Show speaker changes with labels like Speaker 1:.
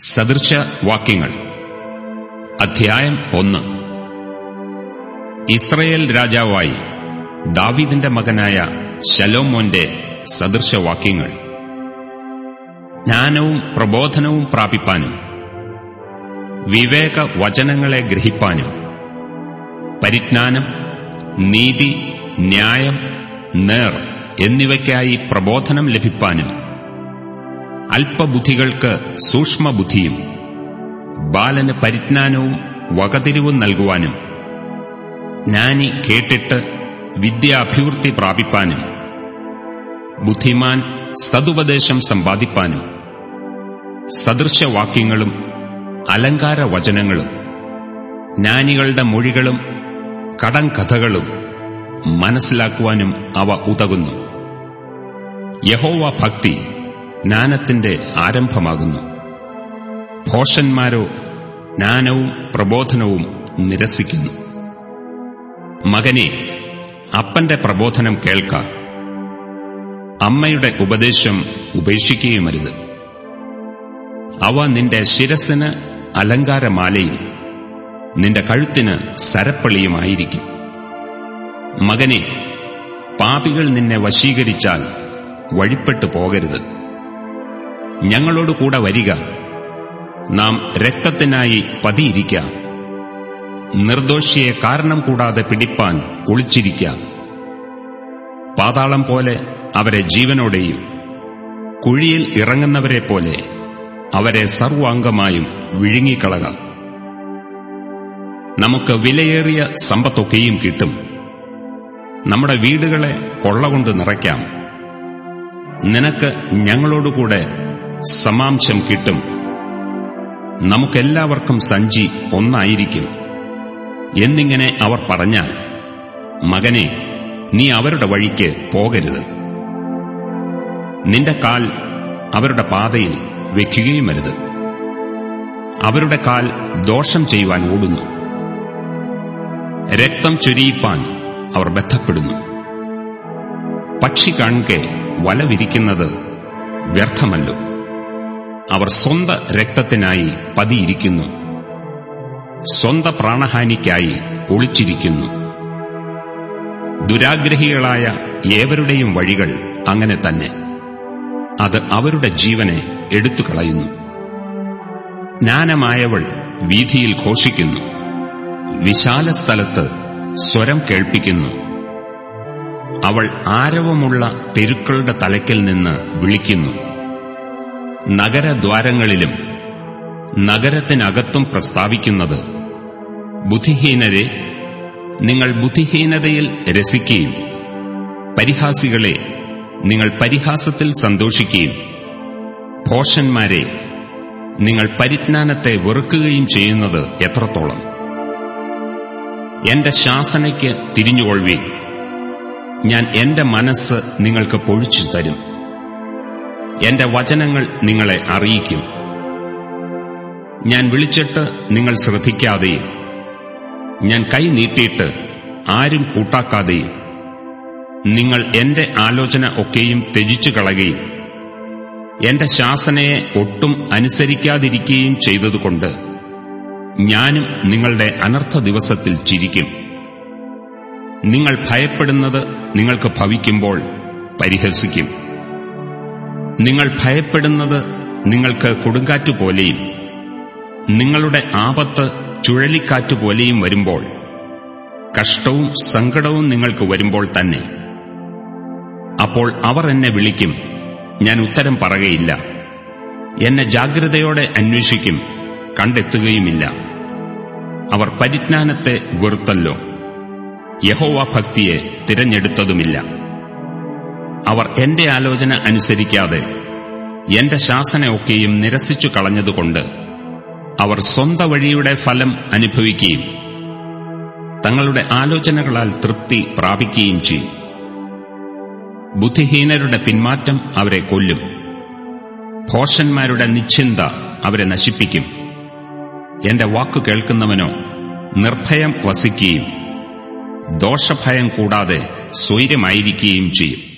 Speaker 1: സദൃശവാക്യങ്ങൾ അധ്യായം ഒന്ന്. ഇസ്രയേൽ രാജാവായി ദാവീദിന്റെ മകനായ ശലോമോന്റെ സദൃശവാക്യങ്ങൾ ജ്ഞാനവും പ്രബോധനവും പ്രാപിപ്പാനും വിവേക വചനങ്ങളെ ഗ്രഹിപ്പാനും പരിജ്ഞാനം നീതി ന്യായം നേർ എന്നിവയ്ക്കായി പ്രബോധനം ലഭിപ്പാനും അല്പബുദ്ധികൾക്ക് സൂക്ഷ്മബുദ്ധിയും ബാലന് പരിജ്ഞാനവും വകതിരിവും നൽകുവാനും ജ്ഞാനി കേട്ടിട്ട് വിദ്യാഭിവൃദ്ധി പ്രാപിപ്പാനും ബുദ്ധിമാൻ സതുപദേശം സമ്പാദിപ്പാനും സദൃശവാക്യങ്ങളും അലങ്കാരവചനങ്ങളും ജ്ഞാനികളുടെ മൊഴികളും കടങ്കഥകളും മനസ്സിലാക്കുവാനും അവ ഉതകുന്നു. യഹോവ ഭക്തി ജ്ഞാനത്തിന്റെ ആരംഭമാകുന്നു. ഭോഷന്മാരോ ജ്ഞാനവും പ്രബോധനവും നിരസിക്കുന്നു. മകനെ അപ്പന്റെ പ്രബോധനം കേൾക്ക. അമ്മയുടെ ഉപദേശം ഉപേക്ഷിക്കുകയുമരുത്. അവ നിന്റെ ശിരസിന് അലങ്കാരമാലയും നിന്റെ കഴുത്തിന് സരപ്പളിയുമായിരിക്കും. മകനെ പാപികൾ നിന്നെ വശീകരിച്ചാൽ വഴിപ്പെട്ടു പോകരുത്. ഞങ്ങളോട് കൂടെ വരിക. നാം രക്തത്തിനായി പതിയിരിക്കാം. നിർദോഷിയെ കാരണം കൂടാതെ പിടിപ്പാൻ ഒളിച്ചിരിക്കാം പാതാളം പോലെ അവരെ ജീവനോടെയും കുഴിയിൽ ഇറങ്ങുന്നവരെ പോലെ അവരെ സർവാംഗമായും വിഴുങ്ങിക്കളകാം. നമുക്ക് വിലയേറിയ സമ്പത്തൊക്കെയും കിട്ടും. നമ്മുടെ വീടുകളെ കൊള്ളകൊണ്ട് നിറയ്ക്കാം. നിനക്ക് ഞങ്ങളോടുകൂടെ സമാംശം കിട്ടും. നമുക്കെല്ലാവർക്കും സഞ്ചി ഒന്നായിരിക്കും. എന്നിങ്ങനെ അവർ പറഞ്ഞാൽ മകനെ നീ അവരുടെ വഴിക്ക് പോകരുത്. നിന്റെ കാൽ അവരുടെ പാതയിൽ വെക്കുകയുമരുത്. അവരുടെ കാൽ ദോഷം ചെയ്യുവാൻ ഓടുന്നു. രക്തം ചൊരിയിപ്പാൻ അവർ ബന്ധപ്പെടുന്നു പക്ഷി കാണുക വല വിരിക്കുന്നത് വ്യർത്ഥമല്ലോ. അവർ സ്വന്ത രക്തത്തിനായി പതിയിരിക്കുന്നു. സ്വന്ത പ്രാണഹാനിക്കായി ഒളിച്ചിരിക്കുന്നു. ദുരാഗ്രഹികളായ ഏവരുടെയും വഴികൾ അങ്ങനെ തന്നെ. അത് അവരുടെ ജീവനെ എടുത്തുകളയുന്നു. ജ്ഞാനമായവൾ വീഥിയിൽ ഘോഷിക്കുന്നു. വിശാല സ്ഥലത്ത് സ്വരം കേൾപ്പിക്കുന്നു. അവൾ ആരവമുള്ള തെരുക്കളുടെ തലയ്ക്കൽ നിന്ന് വിളിക്കുന്നു. നഗരദ്വാരങ്ങളിലും നഗരത്തിനകത്തും പ്രസ്താവിക്കുന്നത് ബുദ്ധിഹീനരെ നിങ്ങൾ ബുദ്ധിഹീനതയിൽ രസിക്കുകയും പരിഹാസികളെ നിങ്ങൾ പരിഹാസത്തിൽ സന്തോഷിക്കുകയും ഭോഷന്മാരെ നിങ്ങൾ പരിജ്ഞാനത്തെ വെറുക്കുകയും ചെയ്യുന്നത് എത്രത്തോളം? എന്റെ ശാസനയ്ക്ക് തിരിഞ്ഞുകൊള്ളി ഞാൻ എന്റെ മനസ്സ് നിങ്ങൾക്ക് പൊഴിച്ചു തരും. എന്റെ വചനങ്ങൾ നിങ്ങളെ അറിയിക്കും. ഞാൻ വിളിച്ചിട്ട് നിങ്ങൾ ശ്രദ്ധിക്കാതെയും ഞാൻ കൈ നീട്ടിയിട്ട് ആരും കൂട്ടാക്കാതെയും നിങ്ങൾ എന്റെ ആലോചന ഒക്കെയും ത്യജിച്ചു കളയുകയും എന്റെ ശാസനയെ ഒട്ടും അനുസരിക്കാതിരിക്കുകയും ചെയ്തതുകൊണ്ട് ഞാനും നിങ്ങളുടെ അനർത്ഥ ദിവസത്തിൽ ചിരിക്കും. നിങ്ങൾ ഭയപ്പെടുന്നത് നിങ്ങൾക്ക് ഭവിക്കുമ്പോൾ പരിഹസിക്കും. നിങ്ങൾ ഭയപ്പെടുന്നത് നിങ്ങൾക്ക് കൊടുങ്കാറ്റുപോലെയും നിങ്ങളുടെ ആപത്ത് ചുഴലിക്കാറ്റുപോലെയും വരുമ്പോൾ കഷ്ടവും സങ്കടവും നിങ്ങൾക്ക് വരുമ്പോൾ തന്നെ. അപ്പോൾ അവർ എന്നെ വിളിക്കും ഞാൻ ഉത്തരം പറകയില്ല എന്നെ ജാഗ്രതയോടെ അന്വേഷിക്കും കണ്ടെത്തുകയുമില്ല. അവർ പരിജ്ഞാനത്തെ വെറുത്തല്ലോ. യഹോവ ഭക്തിയെ തിരഞ്ഞെടുത്തതുമില്ല. അവർ എന്റെ ആലോചന അനുസരിക്കാതെ എന്റെ ശാസനയൊക്കെയും നിരസിച്ചു കളഞ്ഞതുകൊണ്ട് അവർ സ്വന്ത വഴിയുടെ ഫലം അനുഭവിക്കുകയും തങ്ങളുടെ ആലോചനകളാൽ തൃപ്തി പ്രാപിക്കുകയും ചെയ്യും. ബുദ്ധിഹീനരുടെ പിന്മാറ്റം അവരെ കൊല്ലും. ഭോഷന്മാരുടെ നിശ്ചിന്ത അവരെ നശിപ്പിക്കും. എന്റെ വാക്കു കേൾക്കുന്നവനോ നിർഭയം വസിക്കുകയും ദോഷഭയം കൂടാതെ സ്വൈര്യമായിരിക്കുകയും ചെയ്യും.